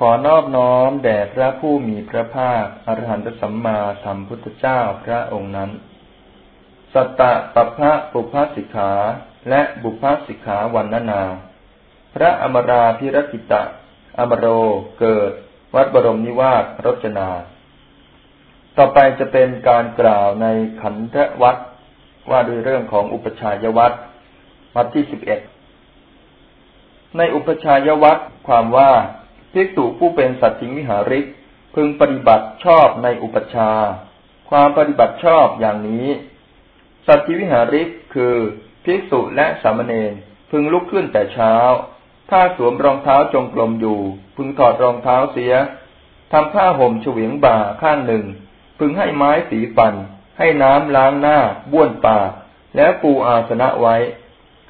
ขอนอบน้อมแด่พระผู้มีพระภาคอรหันตสัมมาสัมพุทธเจ้าพระองค์นั้น สัตตะปพระปุพพสิกขาและบุพพสิกขาวันนานา พระอมราพิรกิตะ อมโรเกิด วัดบรมนิวาสรจนา ต่อไปจะเป็นการกล่าวในขันธวัดว่าด้วยเรื่องของอุปชัยวัดวัดที่สิบเอ็ดในอุปชัยวัดความว่า ภิกษุผู้เป็นสัตติวิหาริก พึงปฏิบัติชอบในอุปชา ความปฏิบัติชอบอย่างนี้ สัตติวิหาริกคือภิกษุและสามเณรพึงลุกขึ้นแต่เช้า ถ้าสวมรองเท้าจงกรมอยู่ พึงถอดรองเท้าเสียทำผ้าห่มเฉวียงบ่าข้างหนึ่ง พึงให้ไม้สีฟัน ให้น้ำล้างหน้า บ้วนปาก แล้วปูอาสนะไว้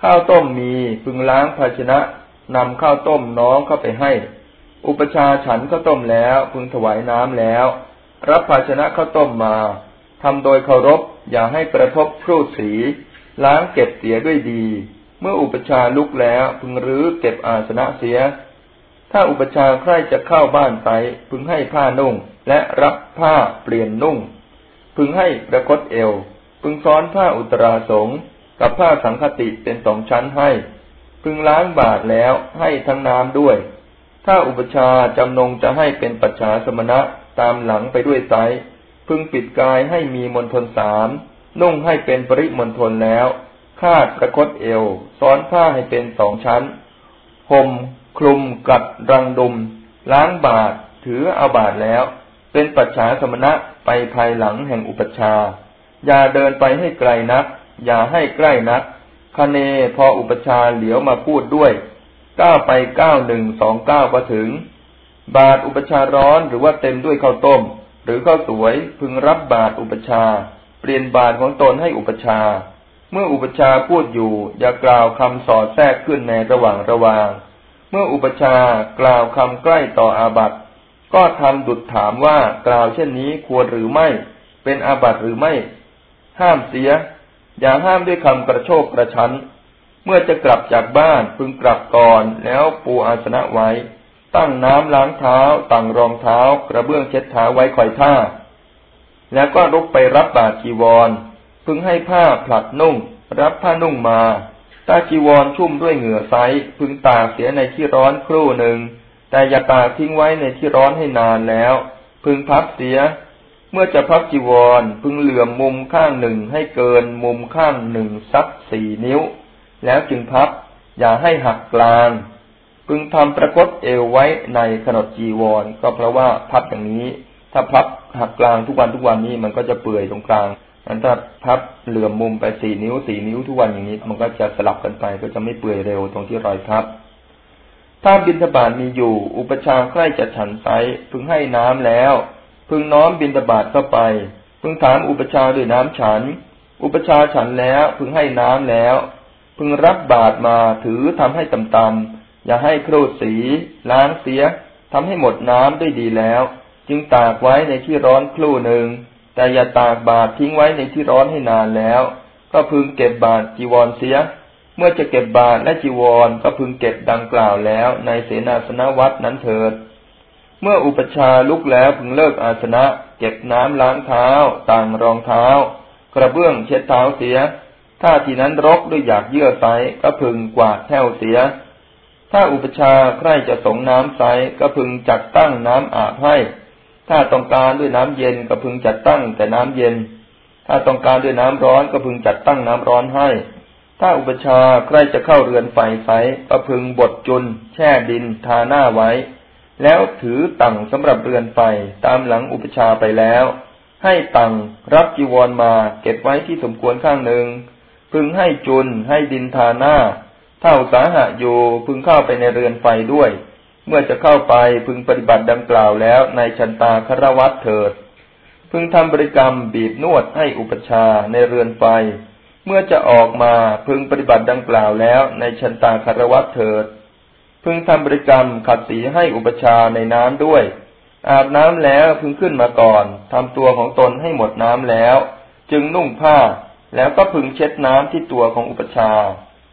ข้าวต้มมีพึงล้างภาชนะนำข้าวต้มน้องเข้าไปให้ อุปชาฉันข้าวต้มแล้ว พึงถวายน้ำแล้ว รับภาชนะข้าวต้มมาทำโดยเคารพอย่าให้กระทบครูดสี ล้างเก็บเสียด้วยดี เมื่ออุปชาลุกแล้ว พึงรื้อเก็บอาสนะเสีย ถ้าอุปชาใครจะเข้าบ้านไป พึงให้ผ้านุ่งและรับผ้าเปลี่ยนนุ่ง พึงให้ประคตเอว พึงซ้อนผ้าอุตราสงกับผ้าสังคติเป็นสองชั้นให้ พึงล้างบาทแล้วให้ทั้งน้ำด้วย ถ้าอุปชาจำนงจะให้เป็นปัจฉาสมณะตามหลังไปด้วยไซพึงปิดกายให้มีมนทนสามนุ่งให้เป็นปริมนทนแล้วคาดประคตเอว ซ้อนผ้าให้เป็นสองชั้นห่มคลุมกัดรังดุม ล้างบาทถือเอาบาทแล้ว เป็นปัจฉาสมณะไปภายหลังแห่งอุปชา อย่าเดินไปให้ไกลนัก อย่าให้ใกล้นักคเนพออุปชาเหลียวมาพูดด้วย ก้าวไปก้าวหนึ่งสองก้าวก็ถึง บาทอุปชาร้อนหรือว่าเต็มด้วยข้าวต้ม หรือข้าวสวยพึงรับบาทอุปชา เปลี่ยนบาทของตนให้อุปชา เมื่ออุปชาพูดอยู่ อย่ากล่าวคำสอดแทรกขึ้นในระหว่างระวาง เมื่ออุปชากล่าวคำใกล้ต่ออาบัติก็ทำดุดถามว่ากล่าวเช่นนี้ควรหรือไม่ เป็นอาบัติหรือไม่ ห้ามเสีย อย่าห้ามด้วยคำกระโชกกระชั้น เมื่อจะกลับจากบ้านพึงกลับก่อนแล้วปูอาสนะไว้ ตั้งน้ำล้างเท้าตั้งรองเท้า กระเบื้องเช็ดเท้าไว้คอยท่า แล้วก็ลุกไปรับบาจีวร พึงให้ผ้าผลัดนุ่ง รับผ้านุ่งมาตาจีวรชุ่มด้วยเหงื่อไซพึงตากเสียในที่ร้อนครู่หนึ่ง แต่อย่าตากทิ้งไว้ในที่ร้อนให้นานแล้ว พึงพับเสีย เมื่อจะพับจีวร พึงเหลื่อมมุมข้างหนึ่งให้เกินมุมข้างหนึ่งสักสี่นิ้ว แล้วจึงพับ อย่าให้หักกลาง พึงทำประคตเอวไว้ในขนดจีวร ก็เพราะว่าพับอย่างนี้ ถ้าพับหักกลางทุกวันทุกวันนี้มันก็จะเปื่อยตรงกลางนั้นถ้าพับเหลื่อมมุมไปสี่นิ้วสี่นิ้วทุกวันอย่างนี้ มันก็จะสลับกันไปก็จะไม่เปื่อยเร็วตรงที่รอยพับ ถ้าบินทบาทมีอยู่ อุปชาใกล้จะฉันไซพึงให้น้ำแล้ว พึงน้อมบินทบาทเข้าไป พึงถามอุปชาด้วยน้ำฉัน อุปชาฉันแล้ว พึงให้น้ำแล้ว พึงรับบาตรมาถือทำให้ต่ำๆอย่าให้ครูดสี ล้างเสียทำให้หมดน้ำด้วยดีแล้ว จึงตากไว้ในที่ร้อนครู่หนึ่งแต่อย่าตากบาตรทิ้งไว้ในที่ร้อนให้นานแล้ว ก็พึงเก็บบาตรจีวรเสีย เมื่อจะเก็บบาตรและจีวรก็พึงเก็บดังกล่าวแล้ว ในเสนาสนวัดนั้นเถิด เมื่ออุปชาลุกแล้วพึงเลิกอาสนะ เก็บน้ำล้างเท้า ต่างรองเท้า กระเบื้องเช็ดเท้าเสีย ถ้าที่นั้นรกด้วยอยากเยื่อไซก็พึงกวาดแถวเสีย ถ้าอุปชาใครจะสงน้ำไซก็พึงจัดตั้งน้ำอาบให้ ถ้าต้องการด้วยน้ำเย็นก็พึงจัดตั้งแต่น้ำเย็น ถ้าต้องการด้วยน้ำร้อนก็พึงจัดตั้งน้ำร้อนให้ ถ้าอุปชาใครจะเข้าเรือนไฟไฟก็พึงบดจุน แช่ดิน ทาหน้าไว้ แล้วถือตั้งสำหรับเรือนไฟตามหลังอุปชาไปแล้ว ให้ตั้งรับจีวรมาเก็บไว้ที่สมควรข้างหนึ่ง พึงให้จุนให้ดินทาหน้า เท่าสาหะอยู่พึงเข้าไปในเรือนไฟด้วย เมื่อจะเข้าไปพึงปฏิบัติดังกล่าวแล้วในชันตาคารวัตเถิด พึงทำบริกรรมบีบนวดให้อุปชาในเรือนไฟ เมื่อจะออกมาพึงปฏิบัติดังกล่าวแล้วในชันตาคารวัตเถิด พึงทำบริกรรมขัดสีให้อุปชาในน้ำด้วย อาบน้ำแล้วพึงขึ้นมาก่อนทำตัวของตนให้หมดน้ำแล้ว จึงนุ่งผ้า แล้วก็พึงเช็ดน้ำที่ตัวของอุปชา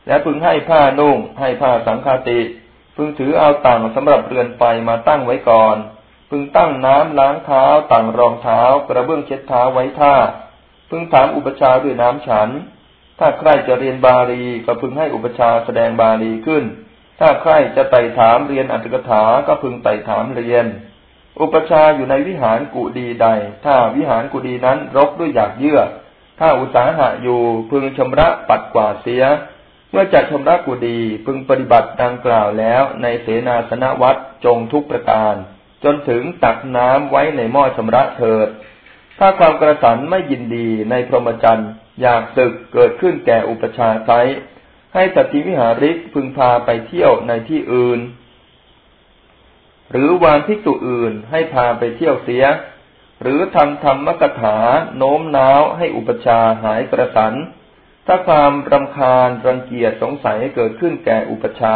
และพึงให้ผ้านุ่ง ให้ผ้าสังฆาติ พึงถือเอาต่างสำหรับเรือนไฟมาตั้งไว้ก่อน พึงตั้งน้ำล้างเท้าต่างรองเท้า กระเบื้องเช็ดเท้าไว้ท่า พึงถามอุปชาด้วยน้ำฉัน ถ้าใครจะเรียนบาลีก็พึงให้อุปชาแสดงบาลีขึ้น ถ้าใครจะไต่ถามเรียนอัตถกถา ก็พึงไต่ถามเรียน อุปชาอยู่ในวิหารกุดีใด ถ้าวิหารกุดีนั้นรกด้วยหยากเยื่อ ถ้าอุตสาหะอยู่พึงชำระปัดกวาดเสีย เมื่อจัดชมระกุดีพึงปฏิบัติดังกล่าวแล้วในเสนาสนวัดจงทุกประการ จนถึงตักน้ำไว้ในหม้อชำระเถิด ถ้าความกระสันไม่ยินดีในพรหมจรรย์อยากศึกเกิดขึ้นแก่อุปชาไซให้สัตติวิหาริกพึงพาไปเที่ยวในที่อื่น หรือวานทิกตุอื่นให้พาไปเที่ยวเสีย หรือทำธรรมกถาโน้มน้าวให้อุปชาหายกระสัน ถ้าความรำคาญรังเกียจสงสัยให้เกิดขึ้นแก่อุปชา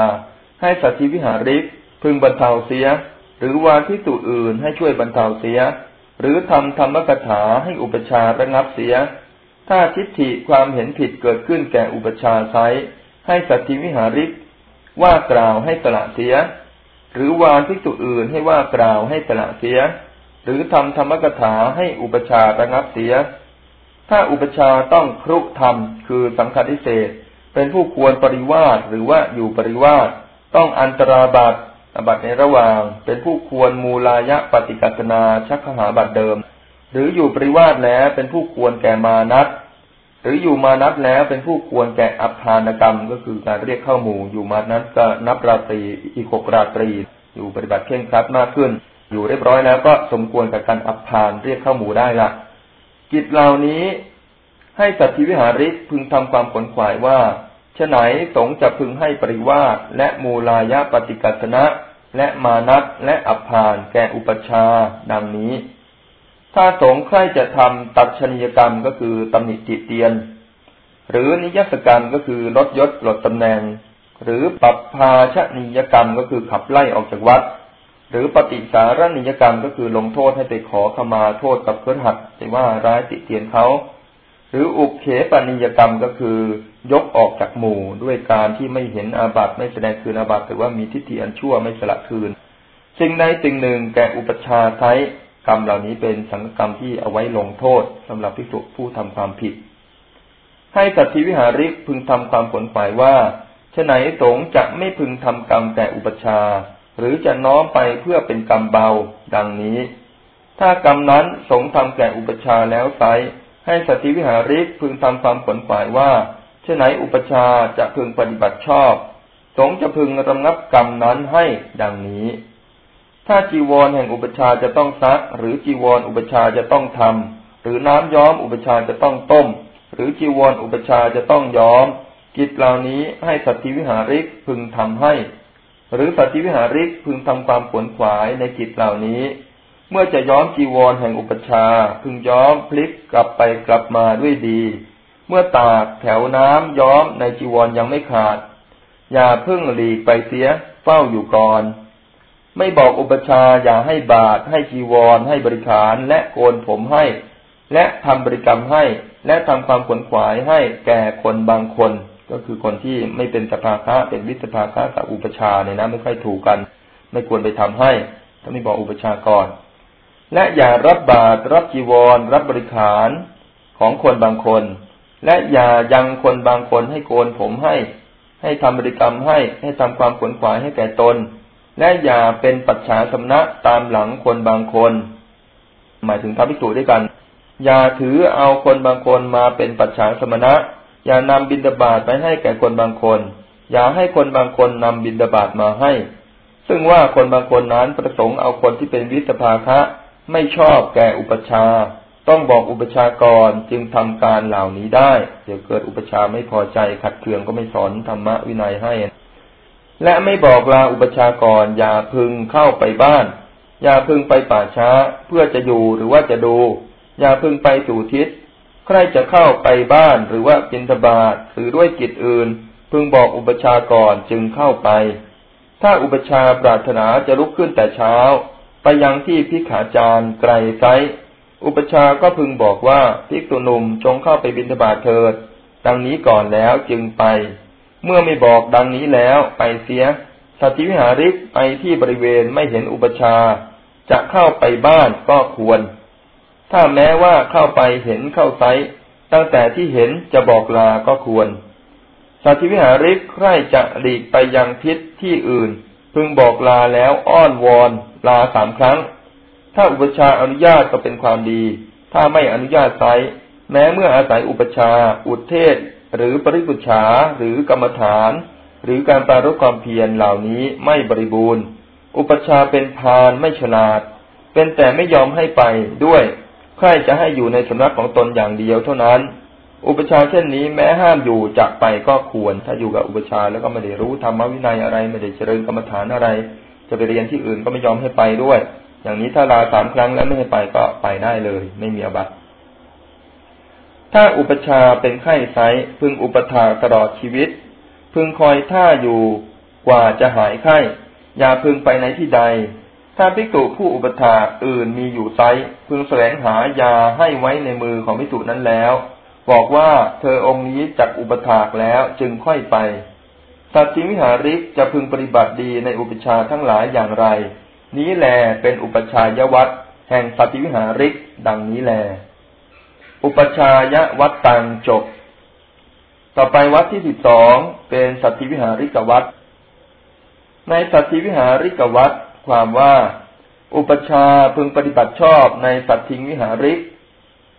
ให้สัตธิวิหาริกพึงบรรเทาเสีย หรือวาทิสุอื่นให้ช่วยบรรเทาเสีย หรือทำธรรมกถาให้อุปชาระงับเสีย ถ้าทิฏฐิความเห็นผิดเกิดขึ้นแก่อุปชาไซให้สัตธิวิหาริก ว่ากล่าวให้สละเสีย หรือวานทิสุอื่นให้ว่ากล่าวให้สละเสีย หรือทำธรรมกถาให้อุปชาระงับเสีย ถ้าอุปชาต้องครุธรรม คือสังฆทิเศษเป็นผู้ควรปริวาสหรือว่าอยู่ปริวาสต้องอันตราบัตอบัตในระหว่าง เป็นผู้ควรมูลายะปฏิกัตนาชักขหาบัตเดิม หรืออยู่ปริวาสแล้วเป็นผู้ควรแก่มานัตหรืออยู่มานัตแล้วเป็นผู้ควรแก่อัพานกรรม ก็คือการเรียกเข้าหมู่อยู่มานัตก็นับราตรีอีกหกราตรี อยู่ปฏิบัติเข่งครัดมากขึ้น อยู่เรียบร้อยแล้วก็สมควรกับการอัพานเรียกเข้าหมู่ได้ละกิจเหล่านี้ให้สัตธิวิหาริกพึงทำความขนขวายว่าฉไหนสงจะพึงให้ปริวาสและมูลายะปฏิกัตนะ และมานัตและอัพานแก่อุปชาดังนี้ ถ้าสงใครจะทำตัดชนิยกรรมก็คือตำหนิติเตียน หรือนิยสกรรมก็คือลดยศลดตำแหน่ง หรือปรับพาชนิยกรรมก็คือขับไล่ออกจากวัด หรือปฏิสารนิยกรรมก็คือลงโทษให้ไปขอขมาโทษกับเพื่อนหัดแต่ว่าร้ายติเตียนเขา หรืออุกเขปนิยกรรมก็คือยกออกจากหมู่ด้วยการที่ไม่เห็นอาบัติไม่แสดงคืนอาบัติหรือว่ามีทิฏฐิอันชั่วไม่สละคืนสิ่งใดสิ่งหนึ่งแก่อุปชาใช้กรรมเหล่านี้เป็นสังกรรมที่เอาไว้ลงโทษสำหรับพิสุผู้ทำความผิด ให้สัตธิวิหาริกพึงทำความผลฝ่ายว่าฉไหนสงจะไม่พึงทำกรรมแก่อุปชา หรือจะน้อมไปเพื่อเป็นกรรมเบาดังนี้ ถ้ากรรมนั้นสงทำแก่อุปชาแล้วไซให้สติวิหาริกพึงทำความผลฝ่ายว่าเช่นไหนอุปชาจะพึงปฏิบัติชอบ สงจะพึงระงับกรรมนั้นให้ดังนี้ ถ้าจีวรแห่งอุปชาจะต้องซัก หรือจีวรออุปชาจะต้องทำหรือน้ำย้อมอุปชาจะต้องต้ม หรือจีวรออุปชาจะต้องย้อม กิจเหล่านี้ให้สัตวิหาริกพึงทำให้ หรือสัตวิหาริกพึงทำความขวนขวายในกิจเหล่านี้ เมื่อจะย้อมจีวรแห่งอุปชา พึงย้อมพลิกกลับไปกลับมาด้วยดี เมื่อตากแถวน้ำย้อมในจีวรยังไม่ขาด อย่าพึ่งหลีกไปเสียเฝ้าอยู่ก่อน ไม่บอกอุปชาอย่าให้บาทให้จีวรให้บริขารและโกนผมให้ และทำบริกรรมให้ และทำความขวนขวายให้แก่คนบางคน ก็คือคนที่ไม่เป็นสภาคะเป็นวิสภาคะกับอุปชาเนี่ยนะไม่ค่อยถูกกัน ไม่ควรไปทำให้ถ้าไม่บอกอุปชาก่อนและอย่ารับบาตรรับจีวร รับบริขารของคนบางคน และอย่ายังคนบางคนให้โกนผมให้ ให้ทำบริกรรมให้ให้ทำความขวนขวายให้แก่ตน และอย่าเป็นปัจฉาสำนักตามหลังคนบางคน หมายถึงพระภิกษุด้วยกัน อย่าถือเอาคนบางคนมาเป็นปัจฉาสมณะ อย่านำบินดาบาตไปให้แก่คนบางคน อย่าให้คนบางคนนำบินดาบาตมาให้ ซึ่งว่าคนบางคนนั้นประสงค์เอาคนที่เป็นวิสภาคะไม่ชอบแก่อุปชา ต้องบอกอุปชากรจึงทำการเหล่านี้ได้ เดี๋ยวเกิดอุปชาไม่พอใจขัดเคืองก็ไม่สอนธรรมะวินัยให้ และไม่บอกลาอุปชากรอย่าพึงเข้าไปบ้าน อย่าพึงไปป่าช้าเพื่อจะอยู่หรือว่าจะดู อย่าพึงไปสู่ทิศ ใครจะเข้าไปบ้านหรือว่ากินทบาทหรือด้วยกิจอื่น พึงบอกอุปชาก่อนจึงเข้าไป ถ้าอุปชาปรารถนาจะลุกขึ้นแต่เช้า ไปยังที่พิขาจารไกลไซอุปชาก็พึงบอกว่าพิกตุนุมจงเข้าไปบินทบาทเถิด ดังนี้ก่อนแล้วจึงไป เมื่อไม่บอกดังนี้แล้วไปเสียสัตวิหาริกไปที่บริเวณไม่เห็นอุปชา จะเข้าไปบ้านก็ควร ถ้าแม้ว่าเข้าไปเห็นเข้าไซตั้งแต่ที่เห็นจะบอกลาก็ควร สัตวิหาริกใครจะหลีกไปยังทิศที่อื่น พึงบอกลาแล้วอ้อนวอนลาสามครั้ง ถ้าอุปชาอนุญาตก็เป็นความดี ถ้าไม่อนุญาตไซแม้เมื่ออาศัยอุปชา อุเทศ หรือปริปุชาหรือกรรมฐาน หรือการปรารบความเพียรเหล่านี้ไม่บริบูรณ์ อุปชาเป็นพานไม่ฉลาด เป็นแต่ไม่ยอมให้ไปด้วย ใครจะให้อยู่ในสำนักของตนอย่างเดียวเท่านั้น อุปชาเช่นนี้แม้ห้ามอยู่จากไปก็ควร ถ้าอยู่กับอุปชาแล้วก็ไม่ได้รู้ธรรมวินัยอะไรไม่ได้เจริญกรรมฐานอะไร จะไปเรียนที่อื่นก็ไม่ยอมให้ไปด้วย อย่างนี้ถ้าลาสามครั้งแล้วไม่ให้ไปก็ไปได้เลย ไม่มีอบัติถ้าอุปชาเป็นไข้ไซพึงอุปถาตลอดชีวิต พึงคอยท่าอยู่กว่าจะหายไข้ อย่าพึงไปในที่ใด ถ้าพิกุผู้อุปถาอื่นมีอยู่ไซพึงแสวงหายาให้ไว้ในมือของพิกุนั้นแล้ว บอกว่าเธอองค์นี้จักอุปถากแล้วจึงค่อยไปสัตติวิหาริกจะพึงปฏิบัติดีในอุปชาทั้งหลายอย่างไร นี้แลเป็นอุปชายวัดแห่งสัตติวิหาริกดังนี้แล อุปชายวัดตังจบ ต่อไปวัดที่สิบสองเป็นสัตธิวิหาริกวัดในสัตธิวิหาริกวัด ความว่า อุปชาพึงปฏิบัติชอบในสัตถิงวิหาริก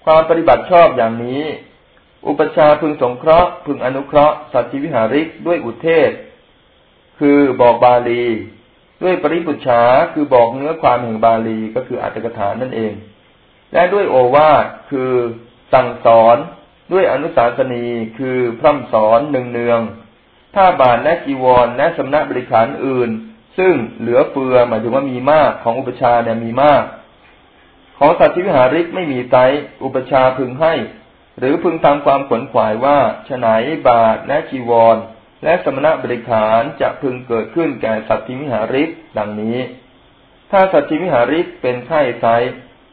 ความปฏิบัติชอบอย่างนี้ อุปชาพึงสงเคราะห์ พึงอนุเคราะห์สัตธิวิหาริกด้วยอุเทศ คือบอกบาลี ด้วยปริปุชาคือบอกเนื้อความแห่งบาลีก็คืออัตถกถานั่นเอง และด้วยโอวาทคือสั่งสอนด้วยอนุสาสนีคือพร่ำสอนหนึ่งเนืองๆถ้าบาทและจีวรและสำนักบริขารอื่น ซึ่งเหลือเฟือหมายถึงว่ามีมากของอุปชาเนี่ยมีมาก ของสัตว์ที่วิหาริกไม่มีไซอุปชาพึงให้ หรือพึงทำความขวนขวายว่าฉนัยบาทและจีวร และสมณะบริขารจะพึงเกิดขึ้นแก่สัตว์ที่วิหาริกดังนี้ ถ้าสัตว์ที่วิหาริกเป็นไข้ไซ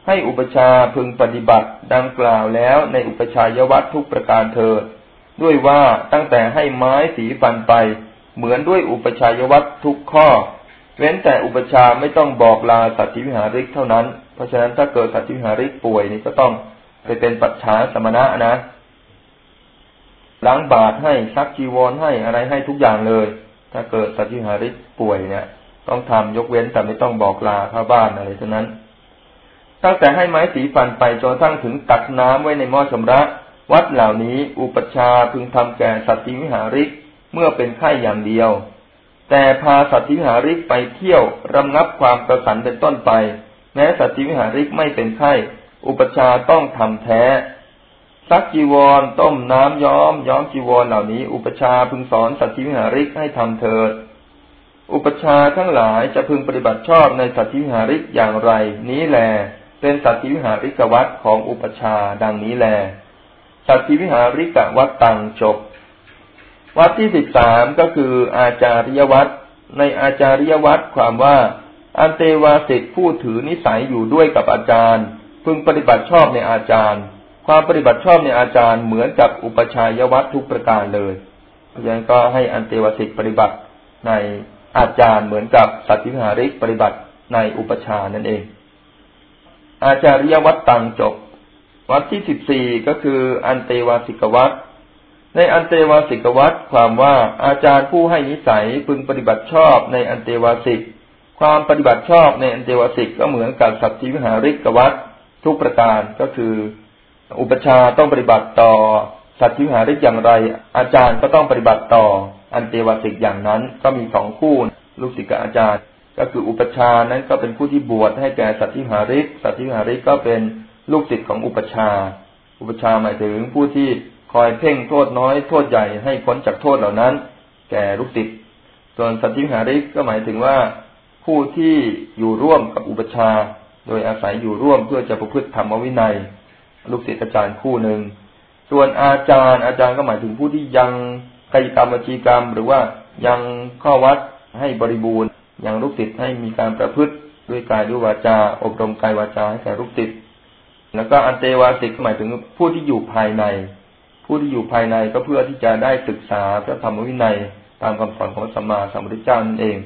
ให้อุปชาพึงปฏิบัติดังกล่าวแล้วในอุปชายวัตทุกประการเธอ ด้วยว่าตั้งแต่ให้ไม้สีฟันไป เหมือนด้วยอุปชายวัตทุกข้อ เว้นแต่อุปชาไม่ต้องบอกลาสัตวิหาริกเท่านั้น เพราะฉะนั้นถ้าเกิดสัตวิหาริกป่วยนี่ก็ต้องไปเป็นปัจฉาสมณะนะล้างบาตรให้ซักจีวรให้อะไรให้ทุกอย่างเลย ถ้าเกิดสัตวิหาริกป่วยเนี่ย ต้องทำยกเว้นแต่ไม่ต้องบอกลาเข้าบ้านอะไรเท่านั้นตั้งแต่ให้ไม้สีฟันไปจนทั้งถึงตักน้ำไว้ในหม้อชำระ วัดเหล่านี้ อุปชาพึงทำแก่สัตติวิหาริกเมื่อเป็นไข่อย่างเดียว แต่พาสัตวิหาริกไปเที่ยวรำงับความกระสันเป็นต้นไป แม้สัตวิหาริกไม่เป็นไข่อุปชาต้องทำแท้ซักจีวรต้มน้ำย้อม ย้อมจีวรเหล่านี้ อุปชาพึงสอนสัตติวิหาริกให้ทำเถิด อุปชาทั้งหลายจะพึงปฏิบัติชอบในสัตติวิหาริกอย่างไร นี้แหลเป็นสัตติวิหาริกวัดของอุปชาดังนี้แล สัตติวิหาริกวัดตังจบ วัดที่สิบสามก็คืออาจาริยวัดในอาจาริยวัดความว่าอันเตวาสิกผู้ถือนิสัยอยู่ด้วยกับอาจารย์ พึงปฏิบัติชอบในอาจารย์ ความปฏิบัติชอบในอาจารย์เหมือนกับอุปชายวัดทุกประการเลยเพราะฉะนั้นก็ให้อันเตวาสิกปฏิบัติในอาจารย์เหมือนกับสัตติหาริกปฏิบัติในอุปชานั่นเอง อาจาริยวัตตังจบ วัดที่สิบสี่ก็คืออันเตวาสิกวัต ในอันเตวาสิกวัตความว่าอาจารย์ผู้ให้นิสัยพึงปฏิบัติชอบในอันเตวาสิก ความปฏิบัติชอบในอันเตวาสิกก็เหมือนกับสัตติวิหาริกวัตทุกประการก็คือ อุปชาต้องปฏิบัติต่อ สัตติวิหาริกอย่างไร อาจารย์ก็ต้องปฏิบัติต่อ อันเตวาสิกอย่างนั้นก็มีสองคู่ลูกศิษย์กับอาจารย์ ก็คืออุปชานั้นก็เป็นผู้ที่บวชให้แก่สัตธิหาริก สัตธิหาริกก็เป็นลูกศิษย์ของอุปชา อุปชาหมายถึงผู้ที่ อยเพ่งโทษน้อยโทษใหญ่ให้พ้นจากโทษเหล่านั้น แก่ลูกศิษย์ส่วนสัตธิหาริกก็หมายถึงว่า ผู้ที่อยู่ร่วมกับอุปชา โดยอาศัยอยู่ร่วมเพื่อจะประพฤติธรรมวินัย ลูกศิษย์อาจารย์คู่หนึ่ง ส่วนอาจารย์อาจารย์ก็หมายถึงผู้ที่ยังกายกรรมวจีกรรม หรือว่ายังข้อวัดให้บริบูรณ์อย่างลูกศิษย์ให้มีการประพฤติด้วยกายด้วยวาจา อบรมกายวาจาให้แก่ลูกศิษย์แล้วก็อันเตวาสิกหมายถึงผู้ที่อยู่ภายใน ผู้ที่อยู่ภายในก็เพื่อที่จะได้ศึกษาพระธรรมวินัยตามคำสอนของสัมมาสัมพุทธเจ้านั่นเอง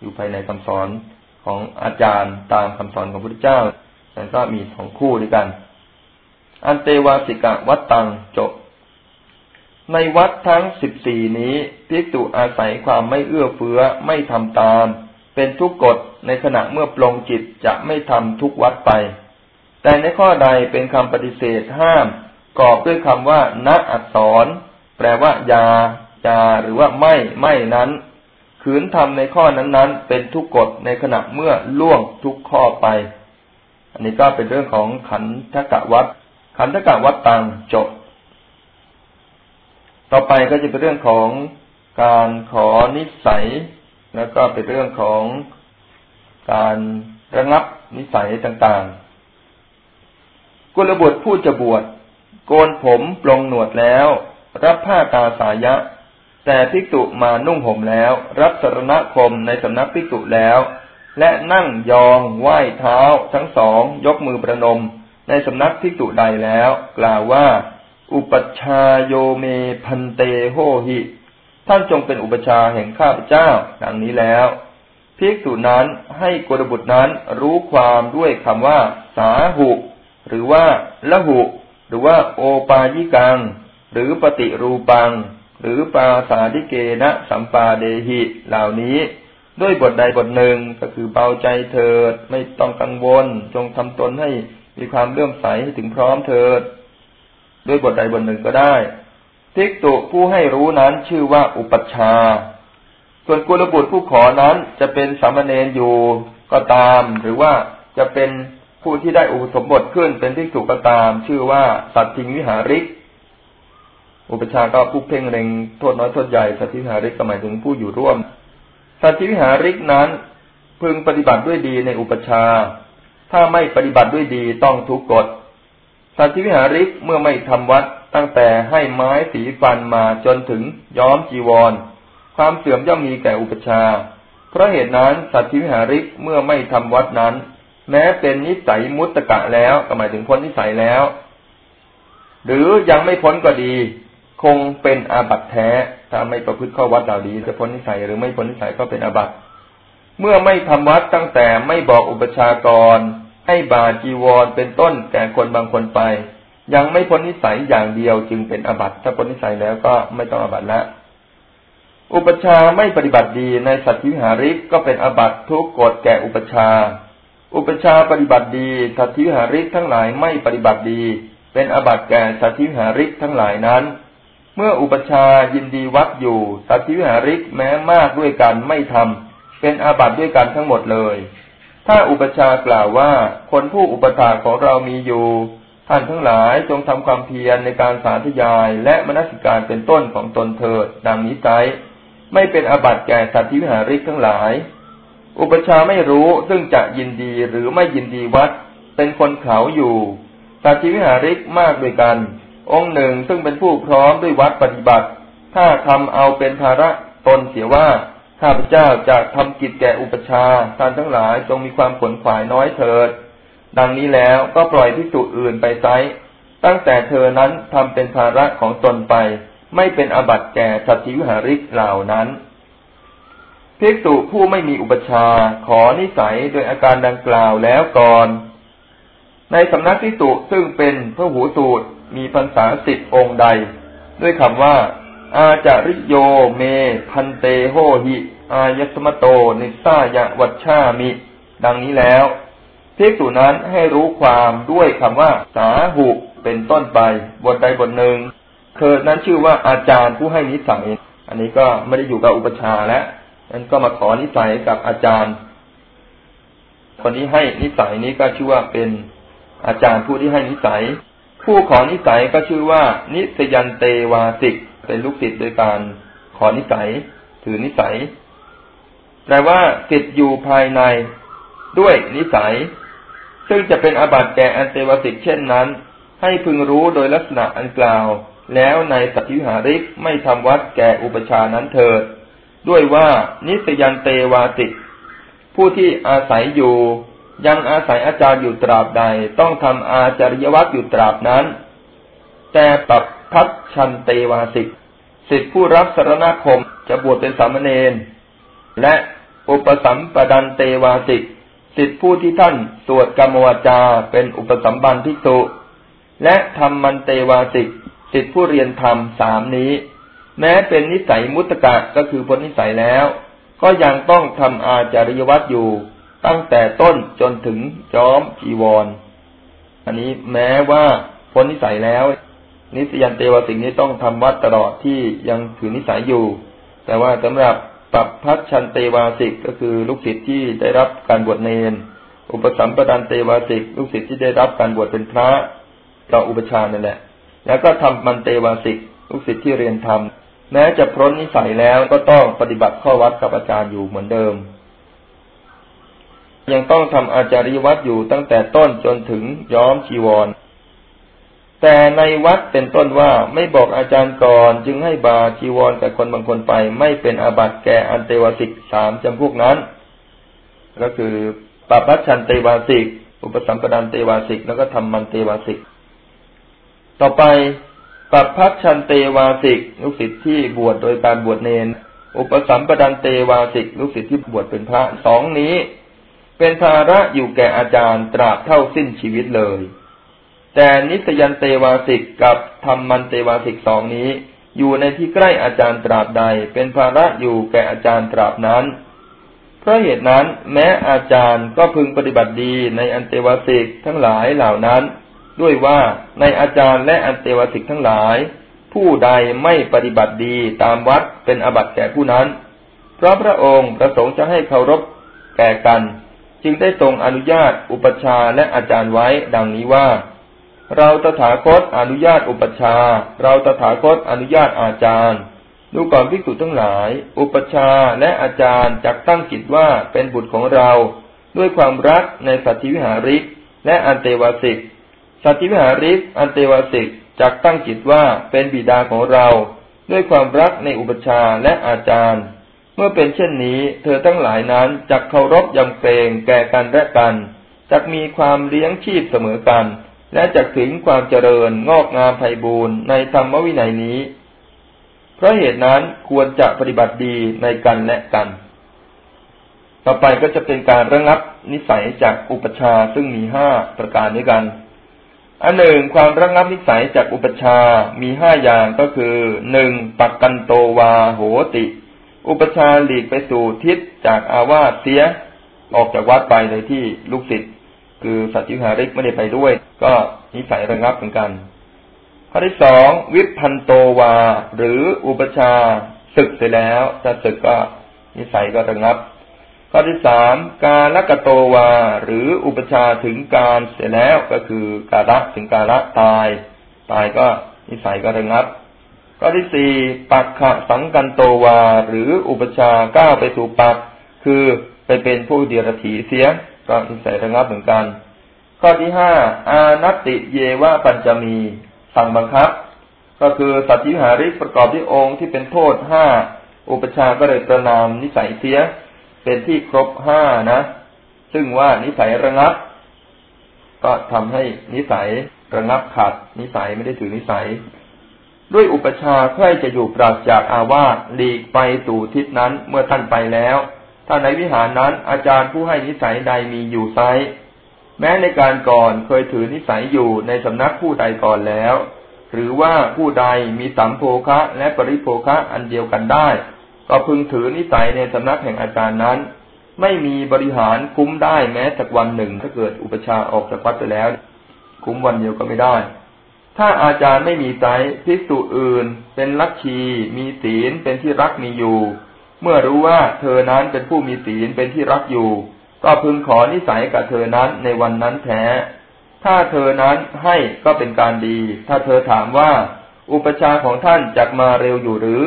อยู่ภายในคำสอนของอาจารย์ตามคำสอนของพระพุทธเจ้าแล้วก็มีสองคู่ด้วยกัน อันเตวาสิกะวัตตังจบ ในวัดทั้งสิบสี่นี้พิกตุอาศัยความไม่เอื้อเฟื้อไม่ทำตาม เป็นทุกกฎในขณะเมื่อปลงจิตจะไม่ทำทุกวัดไป แต่ในข้อใดเป็นคำปฏิเสธห้าม กอบด้วยคำว่า ณอักษร แปลว่ายายาหรือว่าไม่ไม่นั้น ขืนทำในข้อนั้นๆ เป็นทุกกฎในขณะเมื่อล่วงทุกข้อไป อันนี้ก็เป็นเรื่องของขันธกะวัดขันธกะวัดตังจบ ต่อไปก็จะเป็นเรื่องของการขอนิสัย แล้วก็เป็นเรื่องของการระงับนิสัยต่างๆ กุลบุตรผู้จะบวช โกนผมปลงหนวดแล้ว รับผ้ากาสายะ แต่ภิกษุมานุ่งห่มแล้ว รับสรณคมในสำนักภิกษุแล้ว และนั่งยองไหว้เท้า ทั้งสอง ยกมือประนม ในสำนักภิกษุใดแล้ว กล่าวว่า อุปชาโยเมพันเตโหหิ ท่านจงเป็นอุปชาแห่งข้าพเจ้าดังนี้แล้วภิกษุนั้นให้กรบุตรนั้นรู้ความด้วยคำว่า สาหุ หรือว่าละหุ หรือว่าโอปายิกัง หรือปฏิรูปัง หรือปาสาธิเกนะสัมปาเดหิเหล่านี้ ด้วยบทใดบทหนึ่งก็คือเบาใจเถิด ไม่ต้องกังวล จงทำตนให้มีความเลื่อมใสให้ถึงพร้อมเถิด ด้วยบทใดบทหนึ่งก็ได้ทิกตุผู้ให้รู้นั้นชื่อว่าอุปัชฌาย์ส่วนกุลบุตรผู้ขอนั้นจะเป็นสามเณรอยู่ก็ตาม หรือว่าจะเป็น ผู้ที่ได้อุปสมบทขึ้นเป็นที่สุก็ตาม ชื่อว่าสัตทิงวิหาริก อุปชาก็ผู้เพ่งเร็งโทษน้อยโทษใหญ่สัตทิวิหาริกหมายถึงผู้อยู่ร่วม สัตทิวิหาริกนั้น พึงปฏิบัติด้วยดีในอุปชา ถ้าไม่ปฏิบัติด้วยดีต้องทุกกฎสัตทิวิหาริกเมื่อไม่ทำวัดตั้งแต่ให้ไม้สีฟันมาจนถึงย้อมจีวร ความเสื่อมย่อมมีแก่อุปชา เพราะเหตุนั้นสัตทิวิหาริกเมื่อไม่ทำวัดนั้น แม้เป็นนิสัยมุตตะแล้วก็หมายถึงพ้นนิสัยแล้ว หรือยังไม่พ้นก็ดี คงเป็นอาบัตแท้ ถ้าไม่ประพฤติข้อวัดเหล่านี้จะพ้นนิสัยหรือไม่พ้นนิสัยก็เป็นอาบัตเมื่อไม่ทำวัดตั้งแต่ไม่บอกอุปชากร ให้บาจีวรเป็นต้นแก่คนบางคนไป ยังไม่พ้นนิสัยอย่างเดียวจึงเป็นอาบัตถ้าพ้นนิสัยแล้วก็ไม่ต้องอาบัตละอุปชาไม่ปฏิบัติดีในสัตว์วิหาริกก็เป็นอาบัตทุกกฎแก่อุปชา อุปชาปฏิบัติดีสัตธิหาริกทั้งหลายไม่ปฏิบัติดี เป็นอบัติแก่สัตธิหาริกทั้งหลายนั้น เมื่ออุปชายินดีวัดอยู่สัตธิหาริกแม้มากด้วยกันไม่ทำเป็นอาบัติด้วยกันทั้งหมดเลย ถ้าอุปชากล่าวว่าคนผู้อุปถาของเรามีอยู่ ท่านทั้งหลายจงทำความเพียรในการสาธยายและมนสิการเป็นต้นของตนเถิดดังนี้ไซไม่เป็นอาบัติแก่สัตธิวิหาริกทั้งหลาย อุปชาไม่รู้ซึ่งจะยินดีหรือไม่ยินดีวัด เป็นคนเขาอยู่สัตวิหาริกมากด้วยกัน องค์หนึ่งซึ่งเป็นผู้พร้อมด้วยวัดปฏิบัติ ถ้าทำเอาเป็นภาระตนเสียว่าข้าพเจ้าจะทำกิจแก่อุปชาท่านทั้งหลายจงมีความผลขวายน้อยเถิด ดังนี้แล้วก็ปล่อยพิสุอื่นไปไซตั้งแต่เธอนั้นทำเป็นภาระของตนไป ไม่เป็นอบัติแก่สัตวิหาริกเหล่านั้น ภิกษุผู้ไม่มีอุปชาขอนิสัยโดยอาการดังกล่าวแล้วก่อน ในสำนักภิกษุซึ่งเป็นพระหูสูตรมีพรรษาสิบองค์ใด ด้วยคำว่า อาจาริโยเม พันเตโหหิ อายสมโต นิสายะวัชชามิ ดังนี้แล้วภิกษุนั้นให้รู้ความด้วยคำว่า สาหุเป็นต้นไปบทใดบทหนึ่งเธอนั้นชื่อว่าอาจารย์ผู้ให้นิสัย อันนี้ก็ไม่ได้อยู่กับอุปชาแล้ว นั้นก็มาขอนิสัยกับอาจารย์ คนที่ให้นิสัยนี้ก็ชื่อว่าเป็นอาจารย์ผู้ที่ให้นิสัย ผู้ขอนิสัยก็ชื่อว่า นิสยันเตวาสิกเป็นลูกศิษย์โดยการขอนิสัย ถือนิสัยแปลว่าติดอยู่ภายในด้วยนิสัย ซึ่งจะเป็นอาบัติแก่อันเตวสิกเช่นนั้น ให้พึงรู้โดยลักษณะอันกล่าว แล้วในสัตวิหาริกไม่ทำวัดแก่อุปชานั้นเถิด ด้วยว่านิสยันเตวาติ ผู้ที่อาศัยอยู่ ยังอาศัยอาจารย์อยู่ตราบใด ต้องทำอาจาริยวัตรอยู่ตราบนั้น แต่ปับพัชชันเตวาสิกสิทธิผู้รับสารณคมจะบวชเป็นสามเณรและอุปสัมปดันเตวาสิกสิทธิผู้ที่ท่านสวดกรรมวาจาเป็นอุปสัมบันทิสุและธรรมมันเตวาสิกสิทธิผู้เรียนธรรมสามนี้ แม้เป็นนิสัยมุตตะก็คือพ้นนิสัยแล้ว ก็ยังต้องทำอาจาริยวัตรอยู่ตั้งแต่ต้นจนถึงจอมจีวร อันนี้แม้ว่าพ้นนิสัยแล้ว นิสยันเตวสิกนี้ต้องทำวัดตลอดที่ยังถือนิสัยอยู่ แต่ว่าสำหรับปับพัชชันเตวาสิกก็คือลูกศิษย์ที่ได้รับการบวชเนนอุปสัมปทานเตวาสิกลูกศิษย์ที่ได้รับการบวชเป็นพระเราอุปชานั่นแหละ แล้วก็ทำมันเตวาสิกลูกศิษย์ที่เรียนทำ แม้จะพ้นนิสัยแล้วก็ต้องปฏิบัติข้อวัดกับอาจารย์อยู่เหมือนเดิม ยังต้องทำอาจาริวัดอยู่ตั้งแต่ต้นจนถึงย้อมจีวร แต่ในวัดเป็นต้นว่าไม่บอกอาจารย์ก่อนจึงให้บาจีวรกับคนบางคนไป ไม่เป็นอาบัติแก่อันเตวสิกสามจำพวกนั้น ก็คือปปัชันเตวาสิก อุปสัมปดันเตวาสิก แล้วก็ทำมันเตวาสิก ต่อไป ปัปพัชันเตวาสิกลูกศิษย์ที่บวชโดยการบวชเนน อุปสัมปดันเตวาสิกลูกศิษย์ที่บวชเป็นพระสองนี้ เป็นภาระอยู่แก่อาจารย์ตราบเท่าสิ้นชีวิตเลย แต่นิสยันเตวาสิกกับธรรมมันเตวาสิกสองนี้ อยู่ในที่ใกล้อาจารย์ตราบใด เป็นภาระอยู่แก่อาจารย์ตราบนั้น เพราะเหตุนั้น แม้อาจารย์ก็พึงปฏิบัติดีในอันเตวาสิกทั้งหลายเหล่านั้น ด้วยว่าในอาจารย์และอันเตวสิกทั้งหลาย ผู้ใดไม่ปฏิบัติดีตามวัดเป็นอบัติแก่ผู้นั้น เพราะพระองค์ประสงค์จะให้เคารพแก่กัน จึงได้ทรงอนุญาตอุปชาและอาจารย์ไว้ดังนี้ว่า เราตถาคตอนุญาตอุปชา เราตถาคตอนุญาตอาจารย์ดูก่อนภิกษุทั้งหลาย อุปชาและอาจารย์จักตั้งจิตว่าเป็นบุตรของเรา ด้วยความรักในสัตวิหาริก และอันเตวาสิก สัตวิหาริกอันเตวาสิกจักตั้งจิตว่าเป็นบิดาของเราด้วยความรักในอุปชาและอาจารย์ เมื่อเป็นเช่นนี้ เธอทั้งหลายนั้นจักเคารพยำเกรงแก่กันและกันจักมีความเลี้ยงชีพเสมอกัน และจะถึงความเจริญงอกงามไพบูรณ์ในธรรมวินัยนี้ เพราะเหตุนั้นควรจะปฏิบัติดีในกันและกัน ต่อไปก็จะเป็นการระงับนิสัยจากอุปชาซึ่งมีห้าประการด้วยกัน อันหนึ่งความระงับนิสัยจากอุปชา มีห้าอย่างก็คือหนึ่งปักกันโตวาโหติ อุปชาหลีกไปสู่ทิศจากอาวาสเสีย ออกจากวัดไปในที่ลูกศิษย์คือสัตยิหาริกไม่ได้ไปด้วย ก็นิสัยระงับเหมือนกันข้อที่สองวิพันโตวา หรืออุปชาศึกเสร็จแล้วจะศึกก็นิสัยก็ระงับ ข้อที่สามกาลกโตวา หรืออุปชาถึงการเสร็จแล้วก็คือกาละถึงกาละตาย ตายก็นิสัยก็ระงับ ข้อที่สี่ปักขะสังกันโตวา หรืออุปชาก้าวไปสู่ปัก คือไปเป็นผู้เดียรถีเสียก็นิสัยระงับเหมือนกัน ข้อที่ห้าอานัตติเยวะปัญจมีสั่งบังคับ ก็คือสัตวิหาริกประกอบที่องค์ที่เป็นโทษห้าอุปชาก็เลยประนามนิสัยเสีย เป็นที่ครบห้านะ ซึ่งว่านิสัยระงับ ก็ทำให้นิสัยระงับขาดนิสัยไม่ได้ถือนิสัย ด้วยอุปชาใครจะอยู่ปราศจากอาวาสหลีกไปสู่ทิศนั้นเมื่อท่านไปแล้ว ถ้าในวิหารนั้นอาจารย์ผู้ให้นิสัยใดมีอยู่ไซแม้ในการก่อนเคยถือนิสัยอยู่ในสำนักผู้ใดก่อนแล้ว หรือว่าผู้ใดมีสัมโภคะและปริโภคะอันเดียวกันได้ ก็พึงถือนิสัยในสำนักแห่งอาจารย์นั้น ไม่มีบริหารคุ้มได้แม้สักวันหนึ่ง ถ้าเกิดอุปชาออกจากวัดไปแล้ว คุ้มวันเดียวก็ไม่ได้ ถ้าอาจารย์ไม่มีใจพิกษุอื่น เป็นลัทธิมีศีลเป็นที่รักมีอยู่ เมื่อรู้ว่าเธอนั้นเป็นผู้มีศีลเป็นที่รักอยู่ ก็พึงขอนิสัยกับเธอนั้นในวันนั้นแท้ ถ้าเธอนั้นให้ก็เป็นการดี ถ้าเธอถามว่าอุปชาของท่านจักมาเร็วอยู่หรือ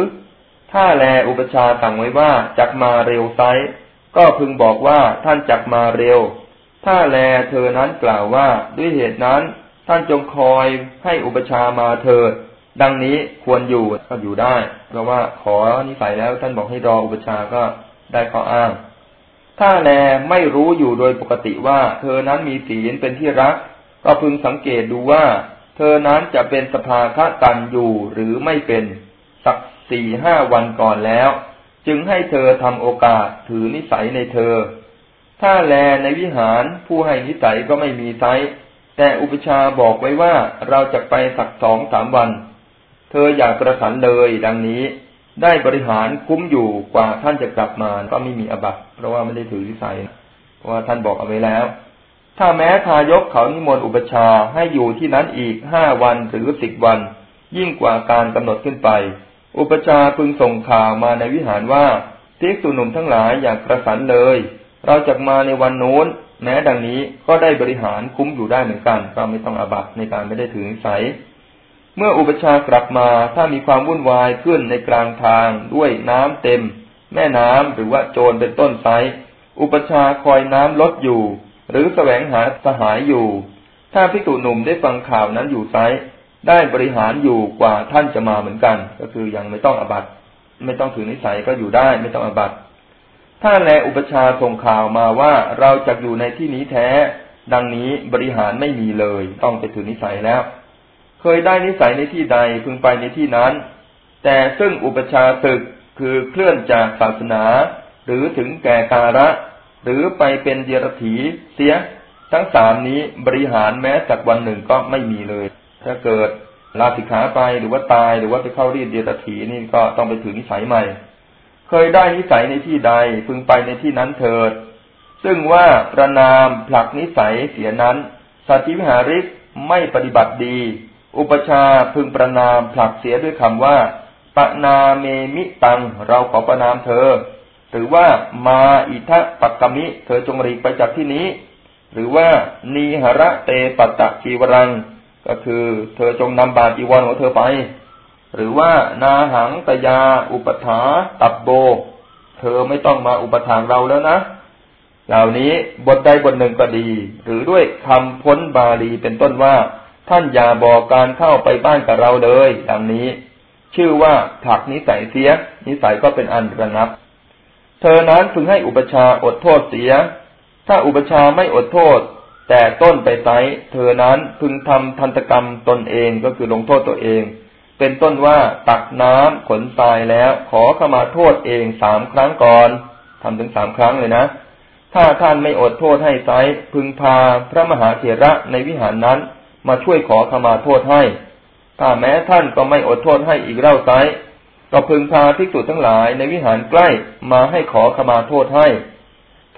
ถ้าแลอุปชาสั่งไว้ว่าจักมาเร็วไซก็พึงบอกว่าท่านจักมาเร็ว ถ้าแลเธอนั้นกล่าวว่าด้วยเหตุนั้นท่านจงคอยให้อุปชามาเถิดดังนี้ควรอยู่ก็อยู่ได้ เพราะว่าขอนิสัยแล้วท่านบอกให้รออุปชาก็ได้ข้ออ้าง ถ้าแลไม่รู้อยู่โดยปกติว่าเธอนั้นมีศีลเป็นที่รัก ก็พึงสังเกตดูว่า เธอนั้นจะเป็นสภาคะกันอยู่หรือไม่เป็นสัก สี่ห้าวันก่อนแล้ว จึงให้เธอทำโอกาสถือนิสัยในเธอ ถ้าแลในวิหารผู้ให้นิสัยก็ไม่มีไซแต่อุปชาบอกไว้ว่าเราจะไปสักสองสามวัน เธออยากประสันเลยดังนี้ ได้บริหารคุ้มอยู่กว่าท่านจะกลับมาก็ไม่มีอบัตเพราะว่าไม่ได้ถือวิสัยเพราะว่าท่านบอกเอาไว้แล้ว ถ้าแม้ทายกเขานิมนต์อุปชาให้อยู่ที่นั้นอีกห้าวันหรือสิบวัน ยิ่งกว่าการกำหนดขึ้นไป อุปชาพึงส่งข่าวมาในวิหารว่าทิกสุหนุ่มทั้งหลายอยากประสันเลย เราจะมาในวันโน้น แม้ดังนี้ก็ได้บริหารคุ้มอยู่ได้เหมือนกันก็ไม่ต้องอาบัตในการไม่ได้ถือวิสัยเมื่ออุปชากลับมาถ้ามีความวุ่นวายขึ้นในกลางทางด้วยน้ำเต็ม แม่น้ำหรือว่าโจรเป็นต้นไซอุปชาคอยน้ำลดอยู่ หรือแสวงหาสหายอยู่ ถ้าพิจุหนุ่มได้ฟังข่าวนั้นอยู่ไซ ได้บริหารอยู่กว่าท่านจะมาเหมือนกัน ก็คือยังไม่ต้องอบัตไม่ต้องถือนิสัยก็อยู่ได้ ไม่ต้องอบัตถ้าแลอุปชาส่งข่าวมาว่าเราจะอยู่ในที่นี้แท้ ดังนี้บริหารไม่มีเลย ต้องไปถือนิสัยแล้ว เคยได้นิสัยในที่ใดพึงไปในที่นั้น แต่ซึ่งอุปชาศึกคือเคลื่อนจากศาสนา หรือถึงแก่การะ หรือไปเป็นเดียรถีเสีย ทั้งสามนี้บริหารแม้สักวันหนึ่งก็ไม่มีเลย ถ้าเกิดลาสิกขาไปหรือว่าตายหรือว่าไปเข้ารีดเดียรถีนี่ก็ต้องไปถือนิสัยใหม่ เคยได้นิสัยในที่ใดพึงไปในที่นั้นเถิด ซึ่งว่าประนามผลักนิสัยเสียนั้นสัตวิหาริกไม่ปฏิบัติดี อุปชาพึงประนามผลักเสียด้วยคำว่าปนาเมมิตัง เราขอประนามเธอ หรือว่ามาอิทะปักกมิ เธอจงรีไปจากที่นี้ หรือว่านีหระเตปัตตะกีวรัง ก็คือเธอจงนำบาตรจีวรของเธอไป หรือว่านาหังตยา อุปถาตับโบ เธอไม่ต้องมาอุปถางเราแล้วนะ เหล่านี้บทใดบทหนึ่งก็ดี หรือด้วยคำพ้นบาลีเป็นต้นว่า ท่านอย่าบอกการเข้าไปบ้านกับเราเลย ดังนี้ ชื่อว่าผักนิสัยเสีย นิสัยก็เป็นอันระงับ เธอนั้นพึงให้อุปชาอดโทษเสีย ถ้าอุปชาไม่อดโทษ แต่ต้นไปไซเธอนั้นพึงทำทันตกรรมตนเองก็คือลงโทษตัวเอง เป็นต้นว่าตักน้ำขนทรายแล้วขอขมาโทษเองสามครั้งก่อนทำถึงสามครั้งเลยนะ ถ้าท่านไม่อดโทษให้ไซพึงพาพระมหาเถระในวิหารนั้นมาช่วยขอขมาโทษให้ ถ้าแม้ท่านก็ไม่อดโทษให้อีกเล่าไซก็พึงพาภิกษุทั้งหลายในวิหารใกล้มาให้ขอขมาโทษให้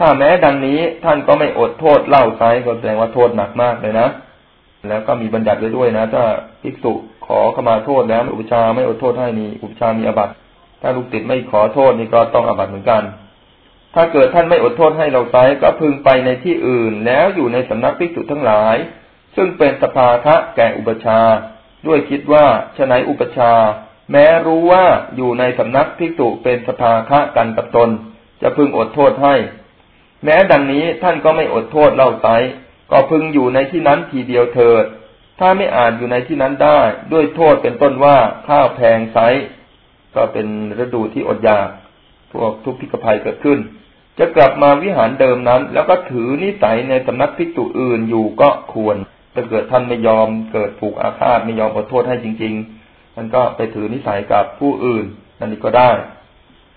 ถ้าแม้ดังนี้ท่านก็ไม่อดโทษเล่าไซก็แสดงว่าโทษหนักมากเลยนะ แล้วก็มีบัญญัติไว้ด้วยนะ ถ้าภิกษุขอขมาโทษแล้วอุปชาไม่อดโทษให้นี่อุปชามีอบัตถ้าลูกติดไม่ขอโทษนี่ก็ต้องอบัตเหมือนกัน ถ้าเกิดท่านไม่อดโทษให้เราไซก็พึงไปในที่อื่น แล้วอยู่ในสำนักภิกษุทั้งหลาย ซึ่งเป็นสภาทะแก่อุปชา ด้วยคิดว่าชนัยอุปชา แม้รู้ว่าอยู่ในสำนักภิกษุเป็นสภาคะกันกับตน จะพึงอดโทษให้ แม้ดังนี้ท่านก็ไม่อดโทษเล่าไซก็พึงอยู่ในที่นั้นทีเดียวเถิด ถ้าไม่อาจอยู่ในที่นั้นได้ด้วยโทษเป็นต้นว่าข้าวแพงไซก็เป็นฤดูที่อดอยากพวกทุกพิกภัยเกิดขึ้น จะกลับมาวิหารเดิมนั้น แล้วก็ถือนิสัยในสำนักภิกษุอื่นอยู่ก็ควรถ้าเกิดท่านไม่ยอมเกิดผูกอาฆาตไม่ยอมขอโทษให้จริง ๆ มันก็ไปถือนิสัยกับผู้อื่นนั่นนี่ก็ได้